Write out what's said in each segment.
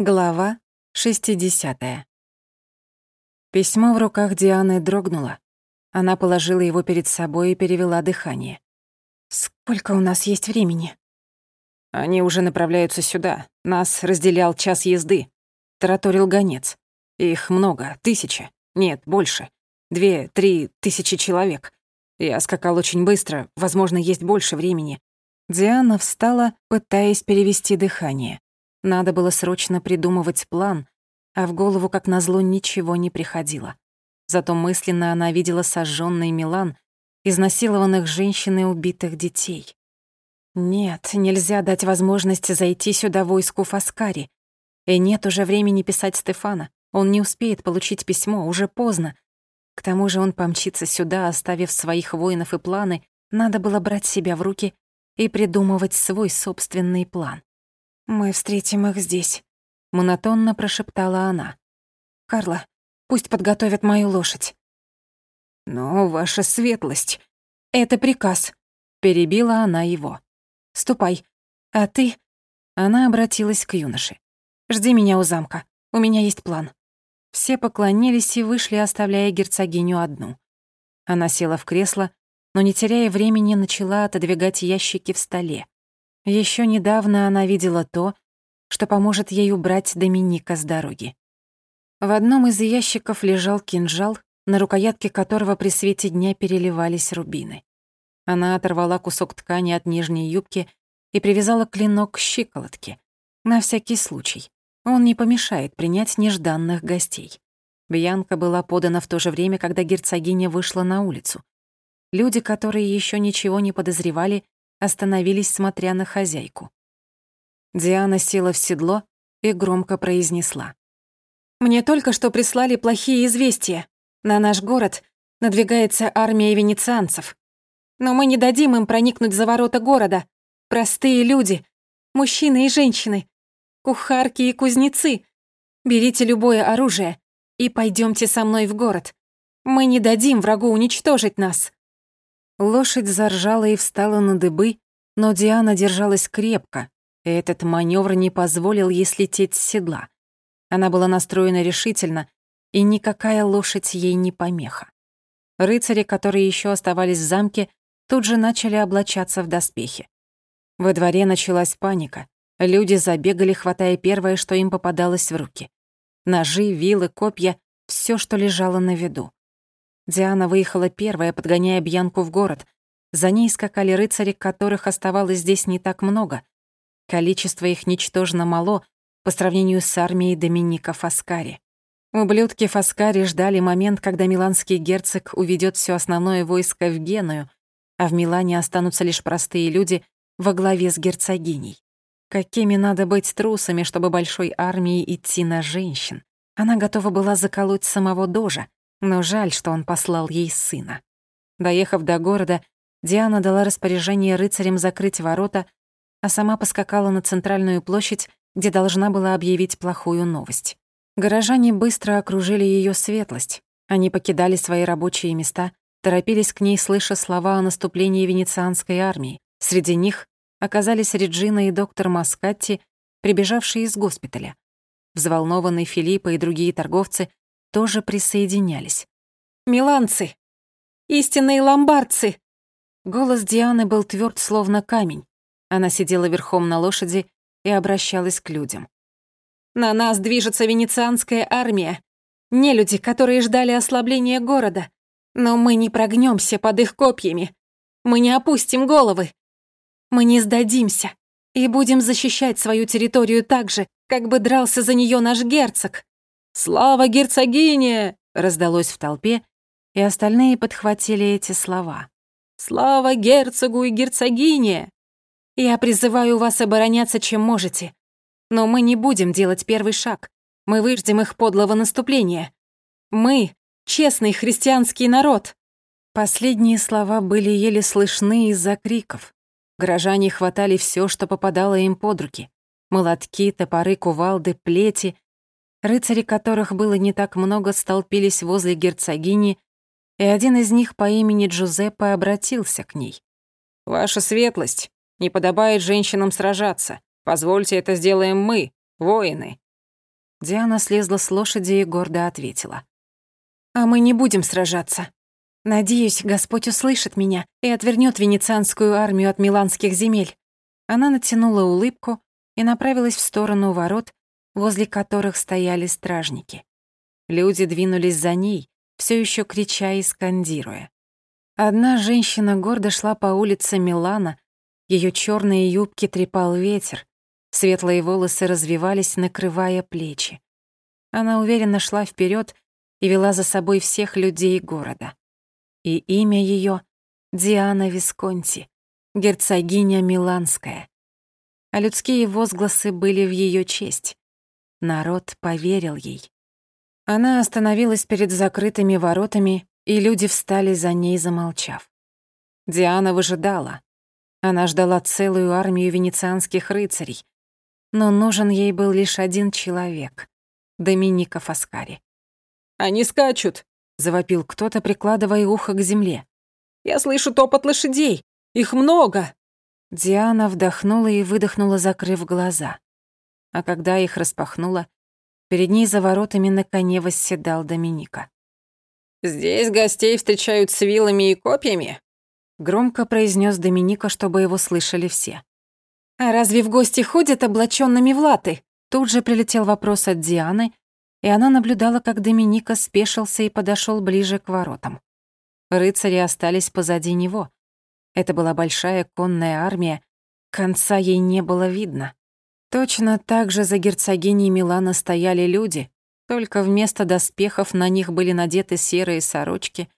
Глава 60. Письмо в руках Дианы дрогнуло. Она положила его перед собой и перевела дыхание. «Сколько у нас есть времени?» «Они уже направляются сюда. Нас разделял час езды», — тараторил гонец. «Их много, тысяча. Нет, больше. Две, три тысячи человек. Я скакал очень быстро, возможно, есть больше времени». Диана встала, пытаясь перевести дыхание. Надо было срочно придумывать план, а в голову, как назло, ничего не приходило. Зато мысленно она видела сожжённый Милан, изнасилованных женщин и убитых детей. Нет, нельзя дать возможность зайти сюда войску Фаскари. И нет уже времени писать Стефана. Он не успеет получить письмо, уже поздно. К тому же он помчится сюда, оставив своих воинов и планы. Надо было брать себя в руки и придумывать свой собственный план. «Мы встретим их здесь», — монотонно прошептала она. «Карла, пусть подготовят мою лошадь». «Но ваша светлость...» «Это приказ», — перебила она его. «Ступай. А ты...» Она обратилась к юноше. «Жди меня у замка. У меня есть план». Все поклонились и вышли, оставляя герцогиню одну. Она села в кресло, но, не теряя времени, начала отодвигать ящики в столе. Еще недавно она видела то, что поможет ей убрать Доминика с дороги. В одном из ящиков лежал кинжал, на рукоятке которого при свете дня переливались рубины. Она оторвала кусок ткани от нижней юбки и привязала клинок к щиколотке. На всякий случай. Он не помешает принять нежданных гостей. Бьянка была подана в то же время, когда герцогиня вышла на улицу. Люди, которые еще ничего не подозревали, остановились, смотря на хозяйку. Диана села в седло и громко произнесла. «Мне только что прислали плохие известия. На наш город надвигается армия венецианцев. Но мы не дадим им проникнуть за ворота города. Простые люди, мужчины и женщины, кухарки и кузнецы. Берите любое оружие и пойдемте со мной в город. Мы не дадим врагу уничтожить нас». Лошадь заржала и встала на дыбы, но Диана держалась крепко, и этот маневр не позволил ей слететь с седла. Она была настроена решительно, и никакая лошадь ей не помеха. Рыцари, которые еще оставались в замке, тут же начали облачаться в доспехи. Во дворе началась паника. Люди забегали, хватая первое, что им попадалось в руки. Ножи, вилы, копья — все, что лежало на виду. Диана выехала первая, подгоняя Бьянку в город. За ней скакали рыцари, которых оставалось здесь не так много. Количество их ничтожно мало по сравнению с армией Доминика Фаскари. Ублюдки Фаскари ждали момент, когда миланский герцог уведет все основное войско в Геную, а в Милане останутся лишь простые люди во главе с герцогиней. Какими надо быть трусами, чтобы большой армией идти на женщин? Она готова была заколоть самого Дожа, но жаль, что он послал ей сына. Доехав до города, Диана дала распоряжение рыцарям закрыть ворота, а сама поскакала на центральную площадь, где должна была объявить плохую новость. Горожане быстро окружили ее светлость. Они покидали свои рабочие места, торопились к ней, слыша слова о наступлении венецианской армии. Среди них оказались Реджина и доктор Маскатти, прибежавшие из госпиталя. Взволнованный Филиппа и другие торговцы тоже присоединялись. «Миланцы! Истинные ломбардцы!» Голос Дианы был тверд, словно камень. Она сидела верхом на лошади и обращалась к людям. «На нас движется венецианская армия. Не люди, которые ждали ослабления города. Но мы не прогнемся под их копьями. Мы не опустим головы. Мы не сдадимся и будем защищать свою территорию так же, как бы дрался за нее наш герцог. «Слава герцогине!» раздалось в толпе, и остальные подхватили эти слова. «Слава герцогу и герцогине! Я призываю вас обороняться, чем можете. Но мы не будем делать первый шаг. Мы выждем их подлого наступления. Мы — честный христианский народ!» Последние слова были еле слышны из-за криков. Горожане хватали все, что попадало им под руки. Молотки, топоры, кувалды, плети, Рыцари, которых было не так много, столпились возле герцогини, и один из них по имени Джузеппе обратился к ней. «Ваша светлость, не подобает женщинам сражаться. Позвольте это сделаем мы, воины». Диана слезла с лошади и гордо ответила. «А мы не будем сражаться. Надеюсь, Господь услышит меня и отвернет венецианскую армию от миланских земель». Она натянула улыбку и направилась в сторону ворот, возле которых стояли стражники. Люди двинулись за ней, все еще крича и скандируя. Одна женщина гордо шла по улице Милана, ее черные юбки трепал ветер, светлые волосы развивались, накрывая плечи. Она уверенно шла вперед и вела за собой всех людей города. И имя ее Диана Висконти, герцогиня Миланская. А людские возгласы были в ее честь. Народ поверил ей. Она остановилась перед закрытыми воротами, и люди встали за ней, замолчав. Диана выжидала. Она ждала целую армию венецианских рыцарей, но нужен ей был лишь один человек — Доминика Фаскари. «Они скачут!» — завопил кто-то, прикладывая ухо к земле. «Я слышу топот лошадей! Их много!» Диана вдохнула и выдохнула, закрыв глаза. А когда их распахнула, Перед ней за воротами на коне восседал Доминика. «Здесь гостей встречают с вилами и копьями?» Громко произнес Доминика, чтобы его слышали все. «А разве в гости ходят облаченными в латы?» Тут же прилетел вопрос от Дианы, и она наблюдала, как Доминика спешился и подошел ближе к воротам. Рыцари остались позади него. Это была большая конная армия, конца ей не было видно. Точно так же за герцогиней Милана стояли люди, только вместо доспехов на них были надеты серые сорочки,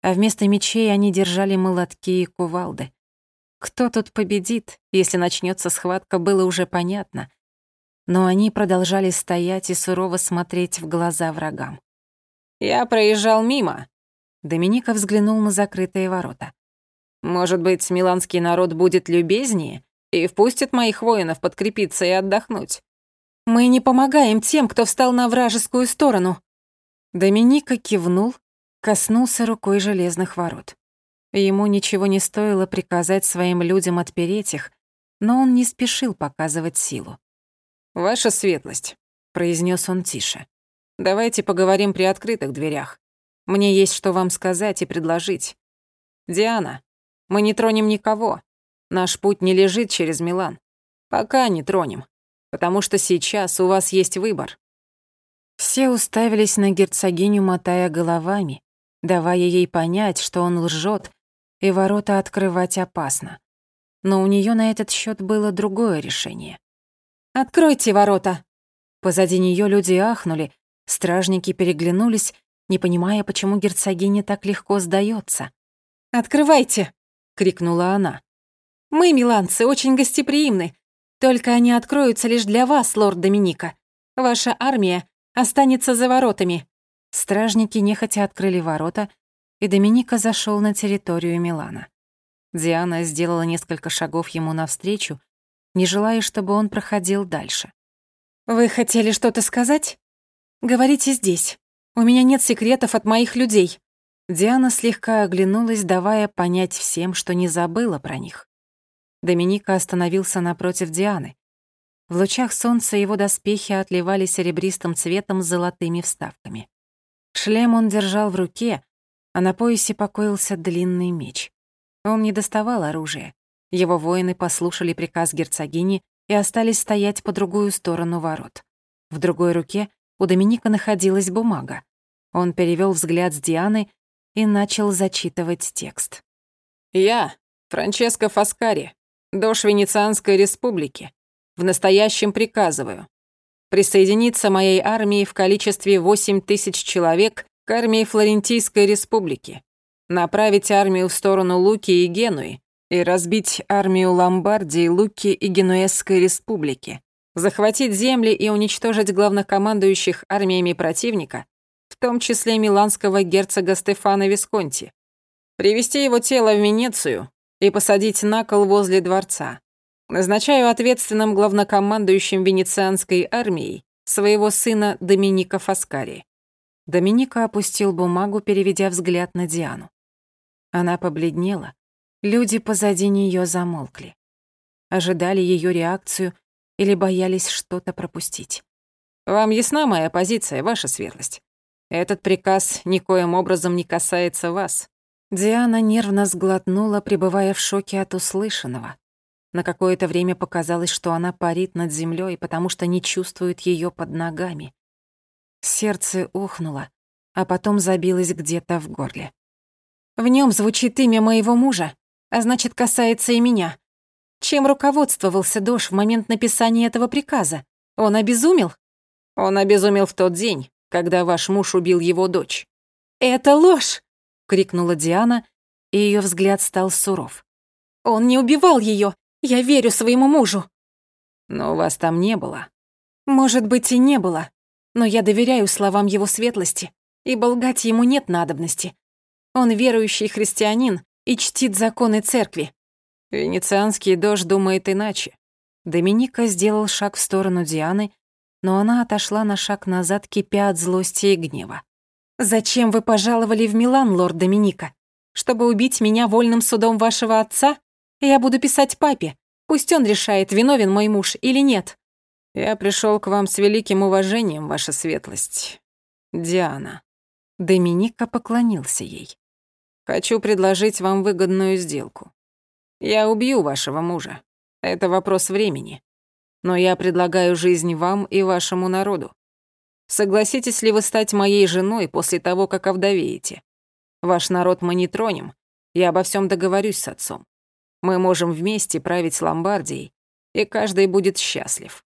а вместо мечей они держали молотки и кувалды. Кто тут победит, если начнется схватка, было уже понятно. Но они продолжали стоять и сурово смотреть в глаза врагам. «Я проезжал мимо», — Доминика взглянул на закрытые ворота. «Может быть, миланский народ будет любезнее и впустит моих воинов подкрепиться и отдохнуть. Мы не помогаем тем, кто встал на вражескую сторону. Доминика кивнул, коснулся рукой железных ворот. Ему ничего не стоило приказать своим людям отпереть их, но он не спешил показывать силу. «Ваша светлость», — произнес он тише, — «давайте поговорим при открытых дверях. Мне есть что вам сказать и предложить. Диана, мы не тронем никого, Наш путь не лежит через Милан. Пока не тронем. Потому что сейчас у вас есть выбор. Все уставились на герцогиню, мотая головами, давая ей понять, что он лжет, и ворота открывать опасно. Но у нее на этот счет было другое решение. «Откройте ворота!» Позади нее люди ахнули, стражники переглянулись, не понимая, почему герцогиня так легко сдается. «Открывайте!» — крикнула она. Мы, миланцы, очень гостеприимны. Только они откроются лишь для вас, лорд Доминика. Ваша армия останется за воротами». Стражники нехотя открыли ворота, и Доминика зашел на территорию Милана. Диана сделала несколько шагов ему навстречу, не желая, чтобы он проходил дальше. «Вы хотели что-то сказать? Говорите здесь. У меня нет секретов от моих людей». Диана слегка оглянулась, давая понять всем, что не забыла про них. Доминика остановился напротив Дианы. В лучах солнца его доспехи отливали серебристым цветом с золотыми вставками. Шлем он держал в руке, а на поясе покоился длинный меч. Он не доставал оружия. Его воины послушали приказ герцогини и остались стоять по другую сторону ворот. В другой руке у Доминика находилась бумага. Он перевел взгляд с Дианы и начал зачитывать текст. «Я, Франческо Фаскари, Дож Венецианской республики. В настоящем приказываю. Присоединиться моей армии в количестве 8 тысяч человек к армии Флорентийской республики. Направить армию в сторону Луки и Генуи и разбить армию Ломбардии, Луки и Генуэзской республики. Захватить земли и уничтожить главнокомандующих армиями противника, в том числе миланского герцога Стефана Висконти. Привести его тело в Венецию и посадить на кол возле дворца. Назначаю ответственным главнокомандующим венецианской армией своего сына Доминика Фаскари». Доминика опустил бумагу, переведя взгляд на Диану. Она побледнела. Люди позади нее замолкли. Ожидали ее реакцию или боялись что-то пропустить. Вам ясна моя позиция, ваша светлость? Этот приказ никоим образом не касается вас». Диана нервно сглотнула, пребывая в шоке от услышанного. На какое-то время показалось, что она парит над землей, потому что не чувствует ее под ногами. Сердце ухнуло, а потом забилось где-то в горле. В нем звучит имя моего мужа, а значит, касается и меня. Чем руководствовался Дош в момент написания этого приказа? Он обезумел? Он обезумел в тот день, когда ваш муж убил его дочь. «Это ложь!» — крикнула Диана, и ее взгляд стал суров. «Он не убивал ее. Я верю своему мужу». «Но вас там не было». «Может быть, и не было. Но я доверяю словам его светлости, и лгать ему нет надобности. Он верующий христианин и чтит законы церкви». Венецианский дождь думает иначе. Доминика сделал шаг в сторону Дианы, но она отошла на шаг назад, кипя от злости и гнева. «Зачем вы пожаловали в Милан, лорд Доминика? Чтобы убить меня вольным судом вашего отца? Я буду писать папе. Пусть он решает, виновен мой муж или нет». «Я пришел к вам с великим уважением, ваша светлость. Диана». Доминика поклонился ей. «Хочу предложить вам выгодную сделку. Я убью вашего мужа. Это вопрос времени но я предлагаю жизнь вам и вашему народу. Согласитесь ли вы стать моей женой после того, как овдовеете? Ваш народ мы не тронем, я обо всем договорюсь с отцом. Мы можем вместе править Ломбардией, и каждый будет счастлив».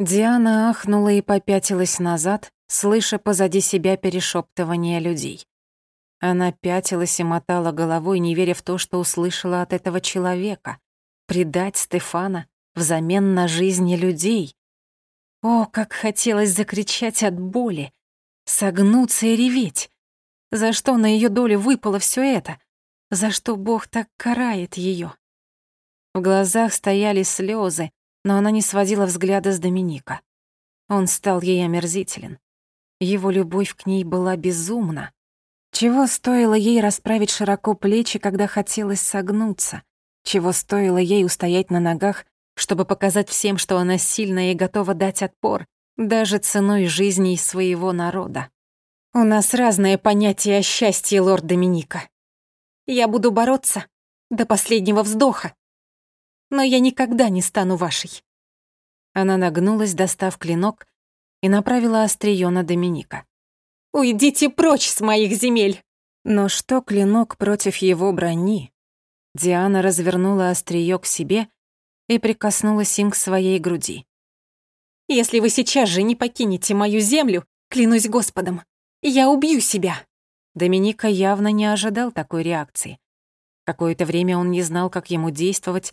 Диана ахнула и попятилась назад, слыша позади себя перешептывание людей. Она пятилась и мотала головой, не веря в то, что услышала от этого человека. Предать Стефана, взамен на жизни людей. О, как хотелось закричать от боли, согнуться и реветь. За что на ее долю выпало все это? За что Бог так карает ее? В глазах стояли слезы, но она не сводила взгляда с Доминика. Он стал ей омерзителен. Его любовь к ней была безумна. Чего стоило ей расправить широко плечи, когда хотелось согнуться? Чего стоило ей устоять на ногах, чтобы показать всем, что она сильная и готова дать отпор, даже ценой жизни своего народа. У нас разное понятие о счастье, лорд Доминика. Я буду бороться до последнего вздоха, но я никогда не стану вашей. Она нагнулась, достав клинок, и направила острие на Доминика. «Уйдите прочь с моих земель!» Но что клинок против его брони? Диана развернула острие к себе и прикоснулась им к своей груди. «Если вы сейчас же не покинете мою землю, клянусь Господом, я убью себя!» Доминика явно не ожидал такой реакции. Какое-то время он не знал, как ему действовать,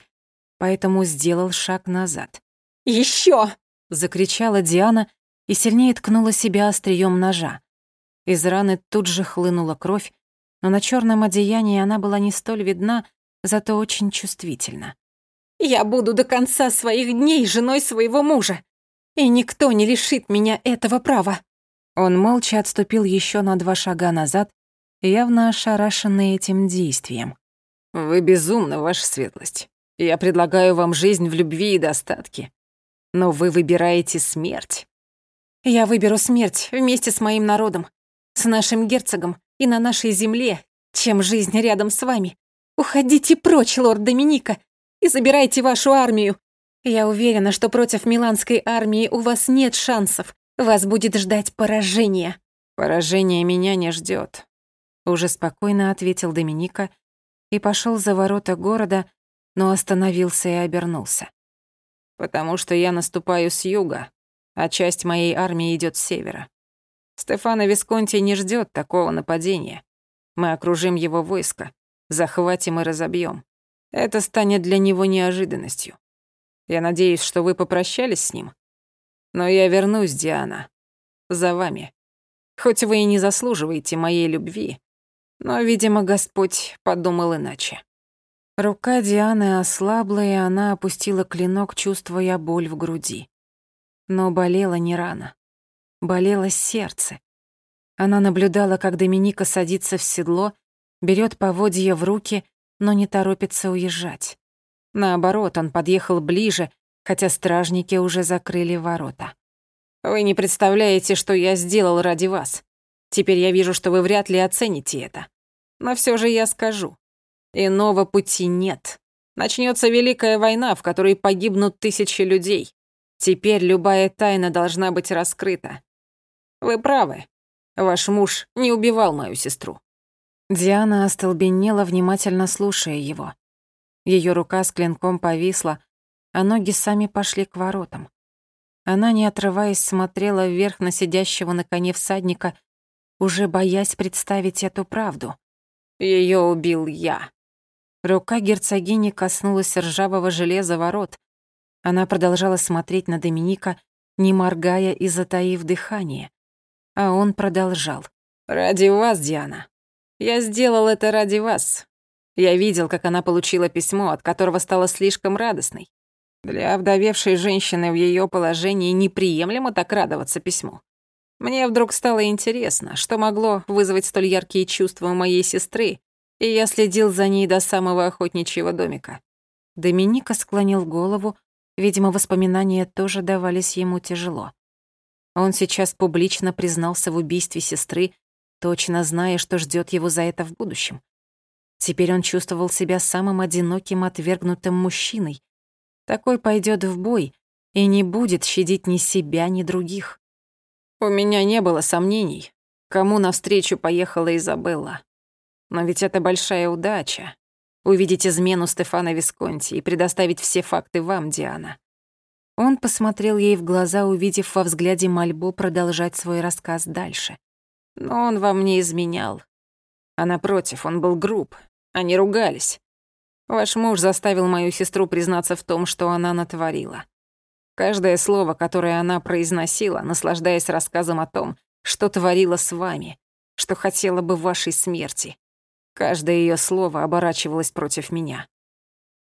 поэтому сделал шаг назад. «Еще!» — закричала Диана и сильнее ткнула себя острием ножа. Из раны тут же хлынула кровь, но на черном одеянии она была не столь видна, зато очень чувствительна. Я буду до конца своих дней женой своего мужа, и никто не лишит меня этого права». Он молча отступил еще на два шага назад, явно ошарашенный этим действием. «Вы безумны, ваша светлость. Я предлагаю вам жизнь в любви и достатке. Но вы выбираете смерть». «Я выберу смерть вместе с моим народом, с нашим герцогом и на нашей земле, чем жизнь рядом с вами. Уходите прочь, лорд Доминика, и забирайте вашу армию. Я уверена, что против миланской армии у вас нет шансов. Вас будет ждать поражение». «Поражение меня не ждет. уже спокойно ответил Доминика и пошел за ворота города, но остановился и обернулся. «Потому что я наступаю с юга, а часть моей армии идет с севера. Стефано Висконти не ждет такого нападения. Мы окружим его войско, захватим и разобьем. Это станет для него неожиданностью. Я надеюсь, что вы попрощались с ним. Но я вернусь, Диана. За вами. Хоть вы и не заслуживаете моей любви, но, видимо, Господь подумал иначе». Рука Дианы ослабла, и она опустила клинок, чувствуя боль в груди. Но болела не рана. Болело сердце. Она наблюдала, как Доминика садится в седло, берет поводья в руки но не торопится уезжать. Наоборот, он подъехал ближе, хотя стражники уже закрыли ворота. Вы не представляете, что я сделал ради вас. Теперь я вижу, что вы вряд ли оцените это. Но все же я скажу. Иного пути нет. Начнется Великая война, в которой погибнут тысячи людей. Теперь любая тайна должна быть раскрыта. Вы правы. Ваш муж не убивал мою сестру. Диана остолбенела, внимательно слушая его. Ее рука с клинком повисла, а ноги сами пошли к воротам. Она, не отрываясь, смотрела вверх на сидящего на коне всадника, уже боясь представить эту правду. Ее убил я. Рука герцогини коснулась ржавого железа ворот. Она продолжала смотреть на Доминика, не моргая и затаив дыхание. А он продолжал. «Ради вас, Диана. Я сделал это ради вас. Я видел, как она получила письмо, от которого стала слишком радостной. Для вдовевшей женщины в ее положении неприемлемо так радоваться письму. Мне вдруг стало интересно, что могло вызвать столь яркие чувства у моей сестры, и я следил за ней до самого охотничьего домика. Доминика склонил голову, видимо, воспоминания тоже давались ему тяжело. Он сейчас публично признался в убийстве сестры, точно зная, что ждет его за это в будущем. Теперь он чувствовал себя самым одиноким, отвергнутым мужчиной, такой пойдет в бой и не будет щадить ни себя, ни других. У меня не было сомнений, кому навстречу поехала Изабелла. Но ведь это большая удача — увидеть измену Стефана Висконти и предоставить все факты вам, Диана. Он посмотрел ей в глаза, увидев во взгляде мольбу продолжать свой рассказ дальше. Но он вам не изменял. А напротив, он был груб. Они ругались. Ваш муж заставил мою сестру признаться в том, что она натворила. Каждое слово, которое она произносила, наслаждаясь рассказом о том, что творила с вами, что хотела бы вашей смерти. Каждое ее слово оборачивалось против меня.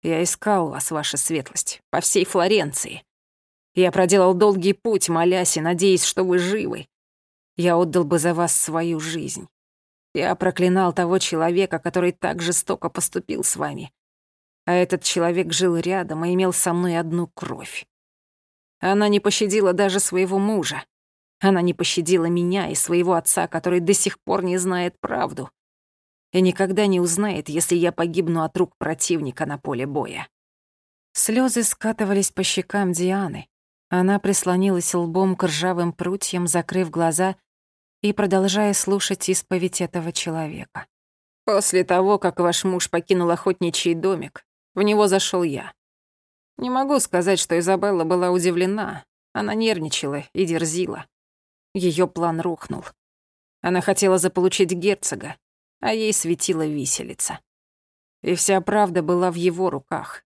Я искал вас, ваша светлость, по всей Флоренции. Я проделал долгий путь, молясь и надеясь, что вы живы. Я отдал бы за вас свою жизнь. Я проклинал того человека, который так жестоко поступил с вами. А этот человек жил рядом и имел со мной одну кровь. Она не пощадила даже своего мужа. Она не пощадила меня и своего отца, который до сих пор не знает правду. И никогда не узнает, если я погибну от рук противника на поле боя. Слезы скатывались по щекам Дианы. Она прислонилась лбом к ржавым прутьям, закрыв глаза и продолжая слушать исповедь этого человека. «После того, как ваш муж покинул охотничий домик, в него зашел я. Не могу сказать, что Изабелла была удивлена. Она нервничала и дерзила. Ее план рухнул. Она хотела заполучить герцога, а ей светила виселица. И вся правда была в его руках.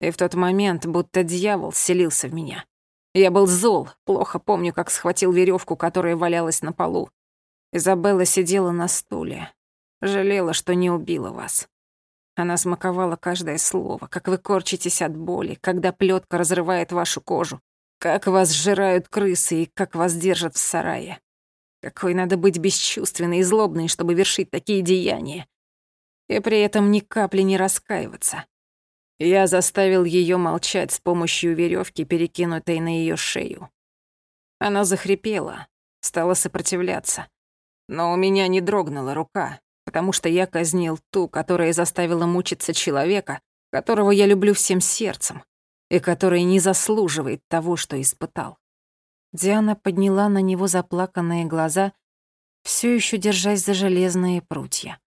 И в тот момент будто дьявол селился в меня. Я был зол, плохо помню, как схватил веревку, которая валялась на полу. Изабелла сидела на стуле. Жалела, что не убила вас. Она смаковала каждое слово, как вы корчитесь от боли, когда плетка разрывает вашу кожу, как вас сжирают крысы и как вас держат в сарае. Какой надо быть бесчувственной и злобной, чтобы вершить такие деяния. И при этом ни капли не раскаиваться. Я заставил ее молчать с помощью веревки, перекинутой на ее шею. Она захрипела, стала сопротивляться. Но у меня не дрогнула рука, потому что я казнил ту, которая заставила мучиться человека, которого я люблю всем сердцем, и который не заслуживает того, что испытал. Диана подняла на него заплаканные глаза, все еще держась за железные прутья.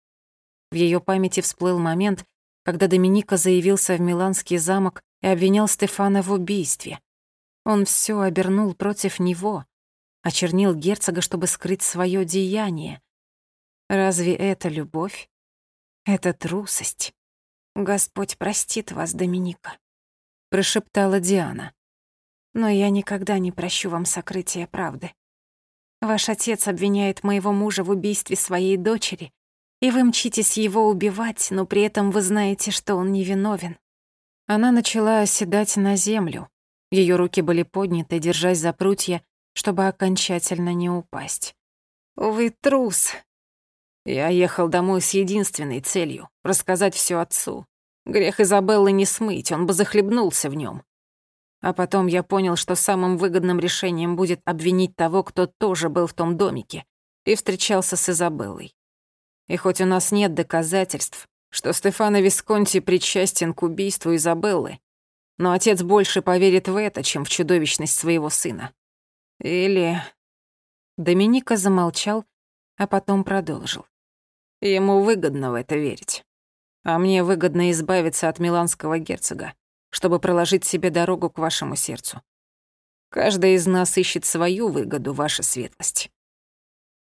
В ее памяти всплыл момент, когда Доминика заявился в Миланский замок и обвинял Стефана в убийстве. Он все обернул против него, очернил герцога, чтобы скрыть свое деяние. Разве это любовь? Это трусость. Господь простит вас, Доминика, прошептала Диана. Но я никогда не прощу вам сокрытия правды. Ваш отец обвиняет моего мужа в убийстве своей дочери, и вы мчитесь его убивать, но при этом вы знаете, что он невиновен. Она начала оседать на землю. Ее руки были подняты, держась за прутья, чтобы окончательно не упасть. «Вы трус!» Я ехал домой с единственной целью — рассказать все отцу. Грех Изабеллы не смыть, он бы захлебнулся в нем. А потом я понял, что самым выгодным решением будет обвинить того, кто тоже был в том домике и встречался с Изабеллой. И хоть у нас нет доказательств, что Стефано Висконти причастен к убийству Изабеллы, но отец больше поверит в это, чем в чудовищность своего сына. Или... Доминика замолчал, а потом продолжил. Ему выгодно в это верить. А мне выгодно избавиться от миланского герцога, чтобы проложить себе дорогу к вашему сердцу. Каждый из нас ищет свою выгоду, ваша светлость.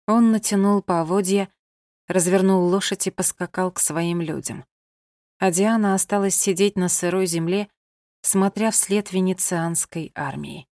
Он натянул поводья, развернул лошадь и поскакал к своим людям. А Диана осталась сидеть на сырой земле, смотря вслед венецианской армии.